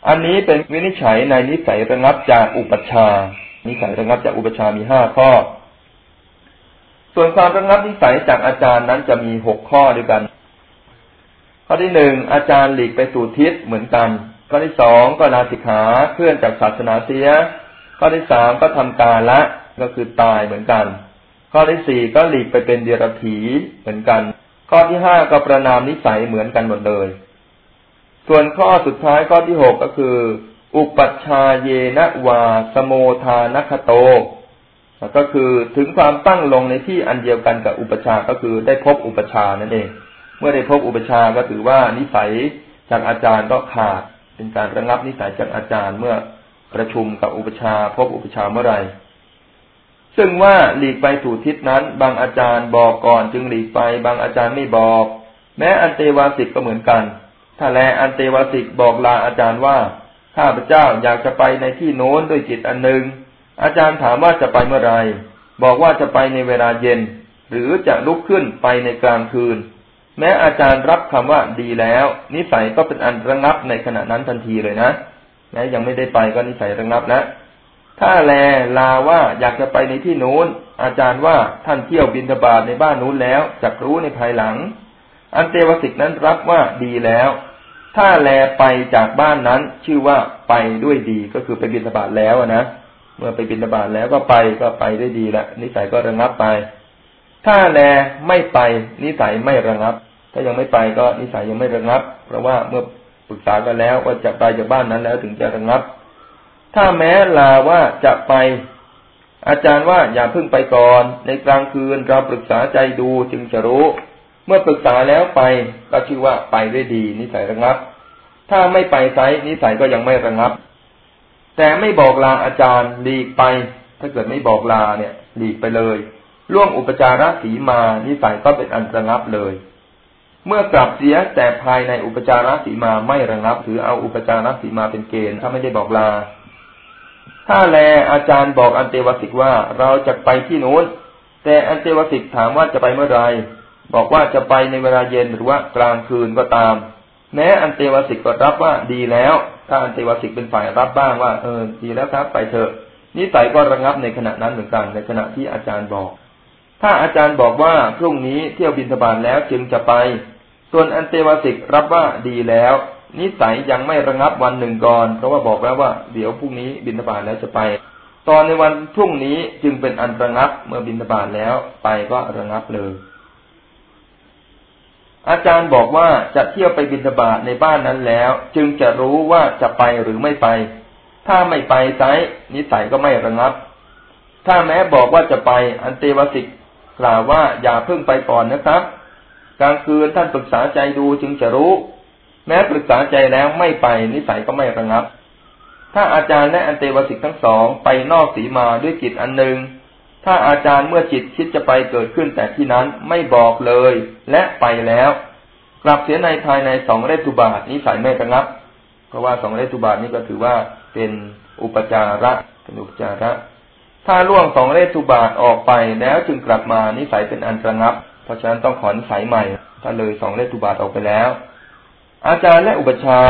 อันนี้เป็นวินิจฉัยในนิสัยระงับจากอุปชานิสัยระงับจากอุปชามีห้าข้อ ส่วนความระงับนิสัยจากอาจารย์นั้นจะมีหกข้อด้วยกัน ข้อที่หนึ่งอาจารย์หลีกไปสู่ทิศเหมือนกัน ข้อที่สองก็ลาสิกขาเคลื่อนจากศาสนาเสีย ข้อที่สามก็ทำกาละก็คือตายเหมือนกัน ข้อที่สี่ก็หลีกไปเป็นเดียรถีเหมือนกัน ข้อที่ห้าก็ประนามนิสัยเหมือนกันหมดเลย ส่วนข้อสุดท้ายข้อที่หกก็คือ อุปัชชาเยนะวาสโมทานคโต ก็คือถึงความตั้งลงในที่อันเดียวกันกับอุปชาก็คือได้พบอุปชานั่นเอง เมื่อได้พบอุปชาก็ถือว่านิสัยจากอาจารย์ก็ขาด เป็นการระงับนิสัยจากอาจารย์เมื่อประชุมกับอุปชาพบอุปชาเมื่อไหร่ซึ่งว่าหลีกไปสู่ทิศนั้น บางอาจารย์บอกก่อนจึงหลีกไป บางอาจารย์ไม่บอก แม้อันเตวาสิกก็เหมือนกัน ถ้าแลอันเตวสิกบอกลาอาจารย์ว่า ข้าพเจ้าอยากจะไปในที่โน้นด้วยจิตอันหนึ่ง อาจารย์ถามว่าจะไปเมื่อไร บอกว่าจะไปในเวลาเย็น หรือจะลุกขึ้นไปในกลางคืน แม้อาจารย์รับคำว่าดีแล้ว นิสัยก็เป็นอันระงับในขณะนั้นทันทีเลยนะแม้ยังไม่ได้ไปก็นิสัยระงับแล้วถ้าแลลาว่าอยากจะไปในที่โน้น อาจารย์ว่าท่านเที่ยวบินทบาทในบ้านนู้นแล้วจักรู้ในภายหลัง อันเตวสิกนั้นรับว่าดีแล้ว ถ้าแลไปจากบ้านนั้น ชื่อว่าไปด้วยดีก็คือไปบินทบาทแล้วนะเมื่อไปบินทบาทแล้วก็ไปก็ไปได้ดีล้วนิสัยก็ระงับไป ถ้าแลไม่ไปนิสัยไม่ระงับ ถ้ายังไม่ไปก็นิสัยยังไม่ระงับ เพราะว่าเมื่อปรึกษากันแล้วว่าจะไปจากบ้านนั้นแล้วถึงจะระงับ ถ้าแม้ลาว่าจะไป อาจารย์ว่าอย่าเพิ่งไปก่อน ในกลางคืนเราปรึกษาใจดูจึงจะรู้ เมื่อปรึกษาแล้วไปก็ชื่อว่าไปได้ดี นิสัยระงับ ถ้าไม่ไปไซนิสัยก็ยังไม่ระงับ แต่ไม่บอกลาอาจารย์หลีกไป ถ้าเกิดไม่บอกลาเนี่ยหลีกไปเลยล่วงอุปจาระสีมา นิสัยก็เป็นอันระงับเลย เมื่อกลับเสียแต่ภายในอุปจาระสีมาไม่ระงับถือเอาอุปจาระสีมาเป็นเกณฑ์ถ้าไม่ได้บอกลา ถ้าแลอาจารย์บอกอันเตวสิกว่าเราจะไปที่นู้น แต่อันเตวสิกถามว่าจะไปเมื่อไร บอกว่าจะไปในเวลาเย็นหรือว่ากลางคืนก็ตาม แม้อันเตวสิกก็รับว่าดีแล้ว ถ้าอันเตวสิกเป็นฝ่ายรับบ้างว่าเออดีแล้วครับไปเถอะนิสัยก็ระงับในขณะนั้นเหมือนกันในขณะที่อาจารย์บอก ถ้าอาจารย์บอกว่าพรุ่งนี้เที่ยวบินทบาทแล้วจึงจะไป ส่วนอันเตวสิกรับว่าดีแล้ว นิสัยยังไม่ระงับวันหนึ่งก่อน เพราะว่าบอกแล้วว่าเดี๋ยวพรุ่งนี้บินทบาทแล้วจะไป ตอนในวันพรุ่งนี้จึงเป็นอันระงับเมื่อบินทบาทแล้วไปก็ระงับเลย อาจารย์บอกว่าจะเที่ยวไปบินทบาทในบ้านนั้นแล้ว จึงจะรู้ว่าจะไปหรือไม่ไป ถ้าไม่ไปไซนิสัยก็ไม่ระงับ ถ้าแม้บอกว่าจะไปอันเตวสิกกล่าวว่าอย่าเพิ่งไปก่อนนะครับ กลางคืนท่านปรึกษาใจดูจึงจะรู้ แม้ปรึกษาใจแล้วไม่ไปนิสัยก็ไม่ระงับ ถ้าอาจารย์และอันเตวสิกทั้งสองไปนอกสีมาด้วยจิตอันหนึ่ง ถ้าอาจารย์เมื่อจิตคิดจะไปเกิดขึ้นแต่ที่นั้นไม่บอกเลย และไปแล้ว กลับเสียในภายในสองเลตุบาทนิสัยไม่ระงับ เพราะว่าสองเลตุบาทนี้ก็ถือว่าเป็นอุปจาระเป็นอุปจาระ ถ้าล่วงสองเลตุบาทออกไปแล้วจึงกลับมานิสัยเป็นอันระงับ เพราะฉะนั้นต้องขอนิสัยใหม่ ถ้าเลยสองเลตุบาทออกไปแล้ว อาจารย์และอุปชา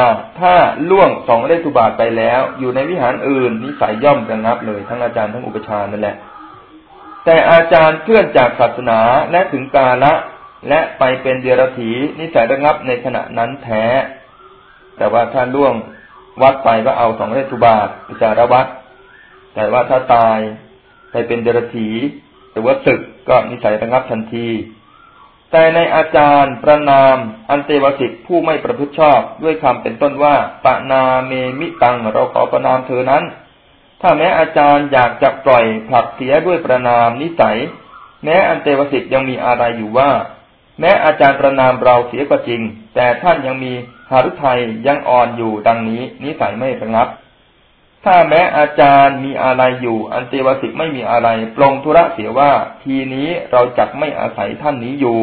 ถ้าล่วงสองเลตุบาทไปแล้ว อยู่ในวิหารอื่น นิสัยย่อมระงับเลยทั้งอาจารย์ทั้งอุปชานั่นแหละ แต่อาจารย์เคลื่อนจากศาสนาและถึงกาละ และไปเป็นเดียรถีนิสัยระงับในขณะนั้นแท้ แต่ว่าถ้าล่วงวัดไปก็เอาสองเลตุบาทอุจารวัดแต่ว่าถ้าตายไปเป็นเดรถีหรือว่าศึกก็นิสัยระงับทันที แต่ในอาจารย์ประนามอันเตวสิกผู้ไม่ประพฤติชอบด้วยคำเป็นต้นว่าปะนาเมมิตัง เราขอประนามเธอนั้น ถ้าแม้อาจารย์อยากจะปล่อยผลักเสียด้วยประนามนิสัย แม้อันเตวสิกยังมีอะไรอยู่ว่า แม้อาจารย์ประนามเราเสียก็จริง แต่ท่านยังมีหารุไทยยังอ่อนอยู่ดังนี้ นิสัยไม่ระงับ ถ้าแม้อาจารย์มีอะไรอยู่ อันเตวสิกไม่มีอะไรปลงธุระเสียว่า ทีนี้เราจักไม่อาศัยท่านนี้อยู่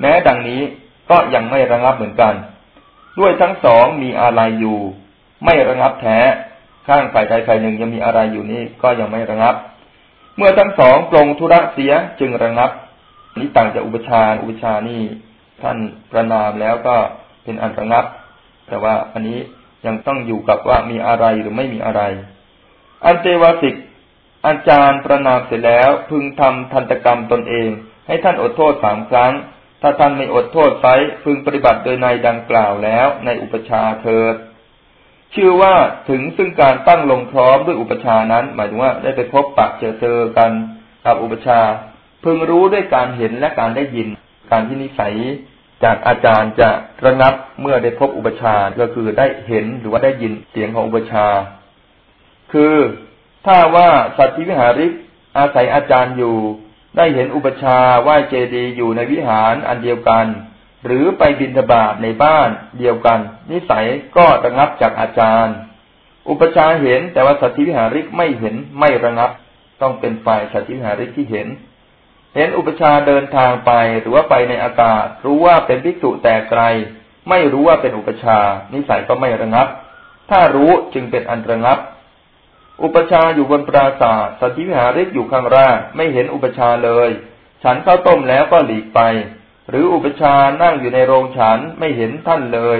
แม้ดังนี้ก็ยังไม่ระงับเหมือนกัน ด้วยทั้งสองมีอะไรอยู่ ไม่ระงับแท้ ข้างฝ่ายใดฝ่ายหนึ่งยังมีอะไรอยู่นี่ก็ยังไม่ระงับ เมื่อทั้งสองปรงธุระเสียจึงระงับนี้ต่างจากอุปชาอุปชานี่ท่านประนามแล้วก็เป็นอันระงับ แต่ว่าอันนี้ยังต้องอยู่กับว่ามีอะไรหรือไม่มีอะไร อันเตวสิกอาจารย์ประนามเสร็จแล้วพึงทำทันตกรรมตนเอง ให้ท่านอดโทษสามครั้ง ถ้าท่านไม่อดโทษไซพึงปฏิบัติโดยในดังกล่าวแล้วในอุปชาเถิด ชื่อว่าถึงซึ่งการตั้งลงพร้อมด้วยอุปชานั้น หมายถึงว่าได้ไปพบปะเจอเจอกันกับอุปชาพึงรู้ด้วยการเห็นและการได้ยิน การที่นิสัยจากอาจารย์จะระงับเมื่อได้พบอุปชาก็คือได้เห็นหรือว่าได้ยินเสียงของอุปชา คือถ้าว่าสัตว์ที่วิหาริกอาศัยอาจารย์อยู่ ได้เห็นอุปชาไหว้เจดีย์อยู่ในวิหารอันเดียวกัน หรือไปบินทบาทในบ้านเดียวกัน นิสัยก็ระงับจากอาจารย์ อุปชาเห็นแต่ว่าสัตธิวิหาริกไม่เห็นไม่ระงับ ต้องเป็นฝ่ายสัตธิวิหาริกที่เห็น เห็นอุปชาเดินทางไปหรือว่าไปในอากาศ รู้ว่าเป็นภิกษุแต่ไกล ไม่รู้ว่าเป็นอุปชา นิสัยก็ไม่ระงับ ถ้ารู้จึงเป็นอันระงับ อุปชาอยู่บนปราศาสตร์สัติวิหาริกอยู่ข้างล่างไม่เห็นอุปชาเลย ฉันข้าวต้มแล้วก็หลีกไป หรืออุปชานั่งอยู่ในโรงฉันไม่เห็นท่านเลย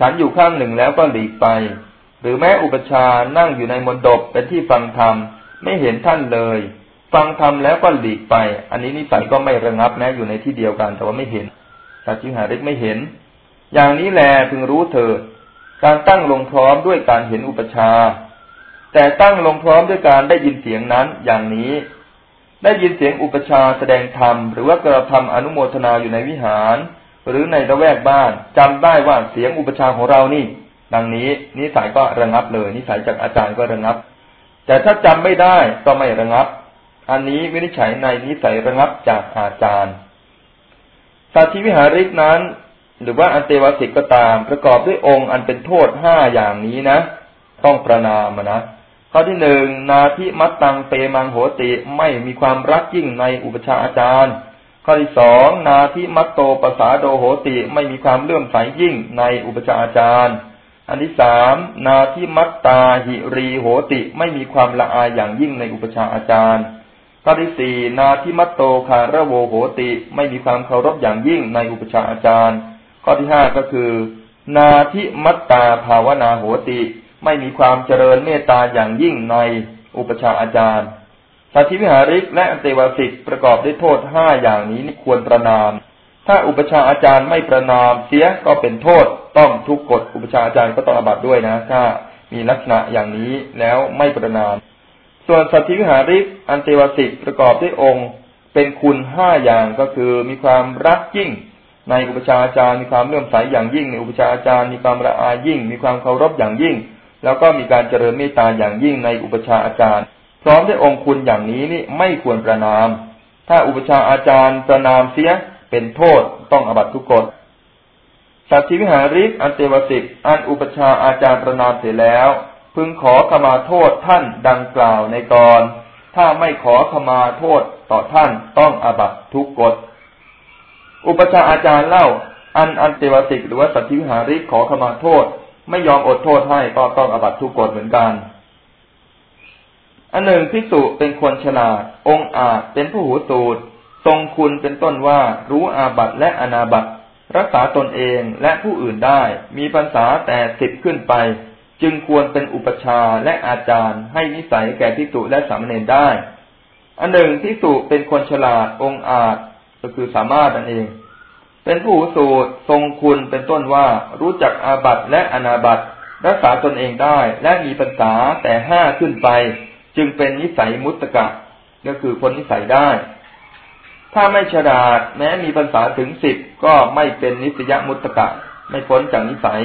ฉันอยู่ข้างหนึ่งแล้วก็หลีกไป หรือแม้อุปชานั่งอยู่ในมณฑปเป็นที่ฟังธรรมไม่เห็นท่านเลย ฟังธรรมแล้วก็หลีกไป อันนี้นิสัยก็ไม่ระงับแม้อยู่ในที่เดียวกัน แต่ว่าไม่เห็นสัจจิหาริกไม่เห็น อย่างนี้แลพึงรู้เถิดการตั้งลงพร้อมด้วยการเห็นอุปชาแต่ตั้งลงพร้อมด้วยการได้ยินเสียงนั้นอย่างนี้ ได้ยินเสียงอุปชาแสดงธรรม หรือว่ากระทำอนุโมทนาอยู่ในวิหาร หรือในระแวกบ้านจำได้ว่าเสียงอุปชาของเรานี่ ดังนี้นิสัยก็ระงับเลย นิสัยจากอาจารย์ก็ระงับ แต่ถ้าจำไม่ได้ก็ไม่ระงับ อันนี้วินิจฉัยในนิสัยระงับจากอาจารย์สัตธิวิหาริกนั้น หรือว่าอันเตวสิกก็ตาม ประกอบด้วยองค์อันเป็นโทษห้าอย่างนี้นะ ต้องประนามนะ ข้อที่หนึ่งนาทิมัตตังเปมังโหติไม่มีความรักยิ่งในอุปชาอาจารย์ ข้อที่สองนาทิมัตโตปสาโดโหติไม่มีความเลื่อมใสยิ่งในอุปชาอาจารย์ อันที่สามนาทิมัตตาหิรีโหติไม่มีความละอายอย่างยิ่งในอุปชาอาจารย์ ข้อที่สี่นาทิมัตโตคาระโวโหติไม่มีความเคารพอย่างยิ่งในอุปชาอาจารย์ ข้อที่ห้าก็คือ นาทิมัตตาภาวนาโหติ ไม่มีความเจริญเมตตาอย่างยิ่งในอุปชาอาจารย์สัติวิหาริกและอันเตวสิกประกอบด้วยโทษห้าอย่างนี้นี่ควรประนาม ถ้าอุปชาอาจารย์ไม่ประนามเสียก็เป็นโทษต้องทุกกฎอุปชาอาจารย์ก็ต้องอบัตด้วยนะ ถ้ามีลักษณะอย่างนี้แล้วไม่ประนาม ส่วนสัตธิวิหาริกอันเตวสิกประกอบด้วยองค์ เป็นคุณห้าอย่างก็คือมีความรักยิ่ง ในอุปชาอาจารย์มีความเลื่อมใสอย่างยิ่งในอุปชาอาจารย์มีความละอายยิ่ง มีความเคารพอย่างยิ่ง แล้วก็มีการเจริญเมตตาอย่างยิ่งในอุปชาอาจารย์ พร้อมด้วยองคุณอย่างนี้นี่ไม่ควรประนาม ถ้าอุปชาอาจารย์ประนามเสียเป็นโทษต้องอบัตทุกกฎสัตธิวิหาริกอันเตวสิกอันอุปชาอาจารย์ประนามเสร็จแล้ว พึงขอขมาโทษท่านดังกล่าวในกรถ้าไม่ขอขมาโทษต่อท่านต้องอบัตทุกกฎอุปชาอาจารย์เล่า อันอันเตวสิกหรือว่าสัตธิวิหาริกขอขมาโทษ ไม่ยอมอดโทษให้ก็ต้องอบัตทุกกฎเหมือนกัน อันหนึ่งพิสุเป็นคนฉลาด องค์อาจเป็นผู้หูสูตรทรงคุณเป็นต้นว่ารู้อาบัตและอนาบัตรักษาตนเองและผู้อื่นได้ มีภาษาแต่สิบขึ้นไป จึงควรเป็นอุปชาและอาจารย์ให้นิสัยแก่พิสุและสามเณรได้ อันหนึ่งพิสุเป็นคนฉลาดองค์อาจก็คือสามารถนั่นเอง เป็นผู้สูตรทรงคุณเป็นต้นว่ารู้จักอาบัตและอนาบัตรักษาตนเองได้และมีปัญษาแต่ห้าขึ้นไป จึงเป็นนิสัยมุตตะก็คือคนนิสัยได้ ถ้าไม่ฉลาดแม้มีปัญษาถึงสิบก็ไม่เป็นนิสยมุตตะไม่พ้นจากนิสัย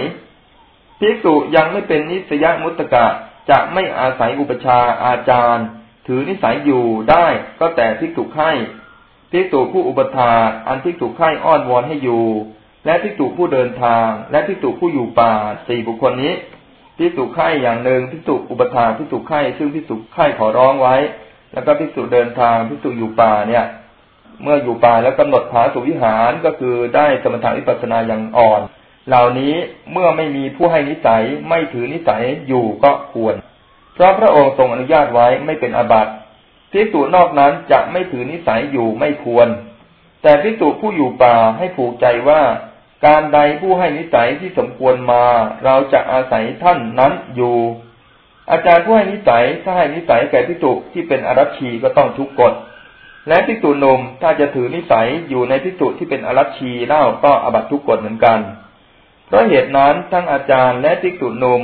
ภิกษุยังไม่เป็นนิสยมุตตะจะไม่อาศัยอุปชาอาจารย์ ถือนิสัยอยู่ได้ก็แต่ภิกษุให้ ภิกษุผู้อุปถาอันภิกษุไข่อ้อนวอนให้อยู่ และภิกษุผู้เดินทาง และภิกษุผู้อยู่ป่าสี่บุคคลนี้ภิกษุไข่อย่างหนึ่งภิกษุอุปถาภิกษุไข่ซึ่งภิกษุไข่ขอร้องไว้ แล้วก็ภิกษุเดินทางภิกษุอยู่ป่าเนี่ย เมื่ออยู่ป่าแล้วกำหนดผาสุวิหารก็คือได้สมถะวิปัสนาอย่างอ่อน เหล่านี้เมื่อไม่มีผู้ให้นิสัยไม่ถือนิสัยอยู่ก็ควร เพราะพระองค์ทรงอนุญาตไว้ไม่เป็นอาบัติ ภิกษุนอกนั้นจะไม่ถือนิสัยอยู่ไม่ควร แต่ภิกษุผู้อยู่ป่าให้ผูกใจว่า การใดผู้ให้นิสัยที่สมควรมา เราจะอาศัยท่านนั้นอยู่ อาจารย์ผู้ให้นิสัยถ้าให้นิสัยแก่ภิกษุที่เป็นอรัชีก็ต้องทุกกฎและภิกษุนมถ้าจะถือนิสัยอยู่ในภิกษุที่เป็นอรัชีเล่าก็อบัตทุกกฎเหมือนกัน เพราะเหตุนั้นทั้งอาจารย์และภิกษุนม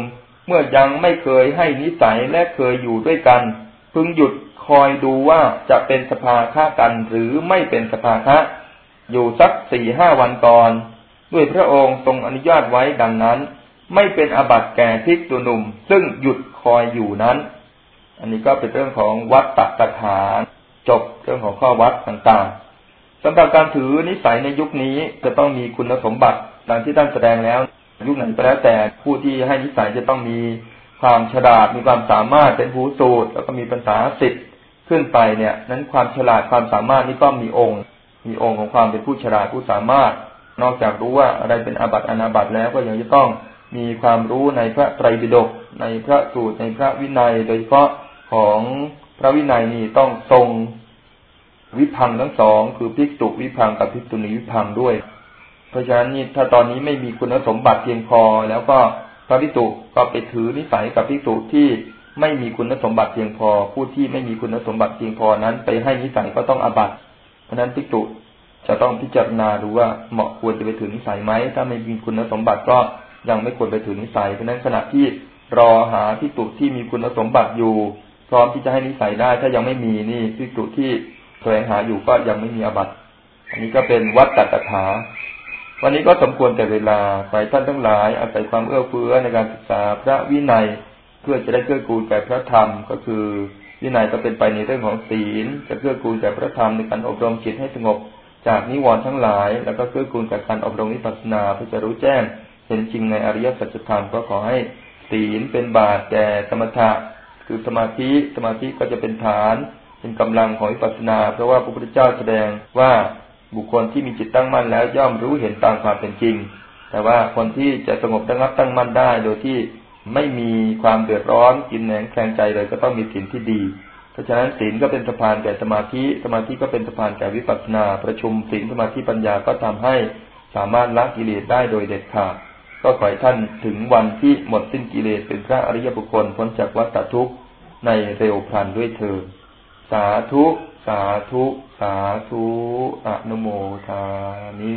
เมื่อยังไม่เคยให้นิสัยและเคยอยู่ด้วยกัน พึงหยุด คอยดูว่าจะเป็นสภาคะกันหรือไม่เป็นสภาคะอยู่สักสี่ห้าวันก่อน ด้วยพระองค์ทรงอนุญาตไว้ดังนั้น ไม่เป็นอบัตแก่ภิกษุหนุ่ม ซึ่งหยุดคอยอยู่นั้น อันนี้ก็เป็นเรื่องของวัดตักฐานจบเรื่องของข้อวัดต่างๆสำหรับการถือนิสัยในยุคนี้จะต้องมีคุณสมบัติดังที่ท่านแสดงแล้ว ยุคไหนก็แล้วแต่ผู้ที่ให้นิสัยจะต้องมีความฉลาดมีความสามารถเป็นผู้สูตรแล้วก็มีภาษาสิทธิ์ ขึ้นไปเนี่ย นั้นความฉลาดความสามารถนี่ก็มีองค์ มีองค์ของความเป็นผู้ฉลาดผู้สามารถ นอกจากรู้ว่าอะไรเป็นอาบัติอนาบัติแล้วก็ยังจะต้องมีความรู้ในพระไตรปิฎกในพระสูตรในพระวินัย โดยเฉพาะของพระวินัยนี่ต้องทรงวิพังทั้งสองคือพิกตุวิพังกับพิกตุนีวิพังด้วย เพราะฉะนั้นนี่ถ้าตอนนี้ไม่มีคุณสมบัติเพียงพอ แล้วก็พระพิสุก็ไปถือนิสัยกับพิสุที่ ไม่มีคุณสมบัติเพียงพอ ผู้ที่ไม่มีคุณสมบัติเพียงพอนั้น ไปให้นิสัยก็ต้องอบัตเพราะนั้นพิสุจะต้องพิจารณาดูว่าเหมาะควรจะไปถือนิสัยไหมถ้าไม่มีคุณสมบัติก็ยังไม่ควรไปถือนิสัยเพราะนั้นขณะที่รอหาพิสุที่มีคุณสมบัติอยู่ พร้อมที่จะให้นิสัยได้ ถ้ายังไม่มีนี่พิสุที่แสวงหาอยู่ก็ยังไม่มีอบัตอันนี้ก็เป็นวัดตัตถาวันนี้ก็สมควรแต่เวลาไปท่านทั้งหลายอาศัยความเอื้อเฟื้อในการศึกษาพระวินัย พื่อจะได้เกื้อกูลแก่พระธรรม ก็คือวินัยก็เป็นไปในเรื่องของศีล จะเกื้อกูลแก่พระธรรมในการอบรมจิตให้สงบ จากนิวรณ์ทั้งหลาย แล้วก็เกื้อกูลแก่การอบรมวิปัสสนาเพื่อจะรู้แจ้งเห็นจริงในอริยสัจธรรมก็ขอให้ศีลเป็นบาตแก่สมถะคือสมาธิสมาธิก็จะเป็นฐาน เป็นกำลังของวิปัสสนา เพราะว่าพระพุทธเจ้าแสดงว่าบุคคลที่มีจิตตั้งมั่นแล้วย่อมรู้เห็นตามความเป็นจริง แต่ว่าคนที่จะสงบระงับตั้งมั่นได้ โดยที่ ไม่มีความเดือดร้อนกินแหนงแคลงใจเลยก็ต้องมีศีลที่ดี เพราะฉะนั้นศีลก็เป็นสะพานแก่สมาธิ สมาธิก็เป็นสะพานแก่วิปัสสนา ประชุมศีลสมาธิปัญญาก็ทำให้สามารถละกิเลสได้โดยเด็ดขาด ก็ขอให้ท่านถึงวันที่หมดสิ้นกิเลสเป็นพระอริยบุคคลพ้นจากวัฏทุกข์ในเร็วพลันด้วยเธอ สาธุ สาธุ สาธุ อนุโมทานิ